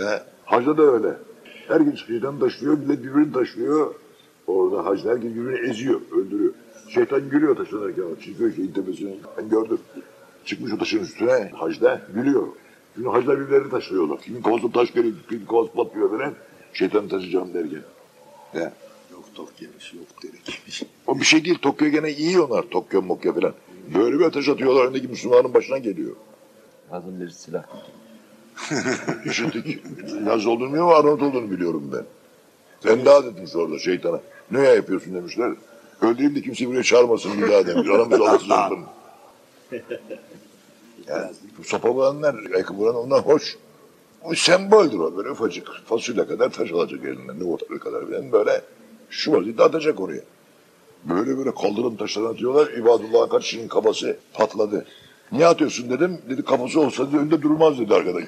Ya, hacda da öyle. Herkes şeytan taşlıyor, millet birbirini taşlıyor. Orada hacda herkes birbirini eziyor, öldürüyor. Şeytan gülüyor taşlanırken, çıkıyor şeyin tepesine. Ben gördüm. Çıkmış o taşın üstüne, hacda gülüyor. Çünkü hacda birbirlerini taşlıyorlar. Kimin kafasına taş geliyor, kimin kafası patlıyor falan. Şeytanı taşıyacağım derken. Ya. Yok tok yemiş, yok derik yemiş. O bir şey değil. Tokyo gene iyi onlar. Tokyo mokyo falan. Böyle bir ateş atıyorlar önündeki Müslümanın başına geliyor. Lazım bir silah. İşittik. Laz olduğunu bilmiyorum ama Arnavut olduğunu biliyorum ben. Sen daha dedim orada şeytana. Ne ya yapıyorsun demişler. Öldüreyim de kimse buraya çağırmasın bir daha demiş. Aramız alışsın. yani, bu sopalanlar, ayakkabılar onlar hoş. Bu semboldür o böyle ufacık. Fasulye kadar taş alacak elinden. Ne ortalığı kadar falan böyle. Şu vaziyette atacak oraya. Böyle böyle kaldırım taşlarını atıyorlar. İbadullah kardeşinin kafası patladı. Niye atıyorsun dedim. Dedi kafası olsa önünde durmaz dedi arkadaş.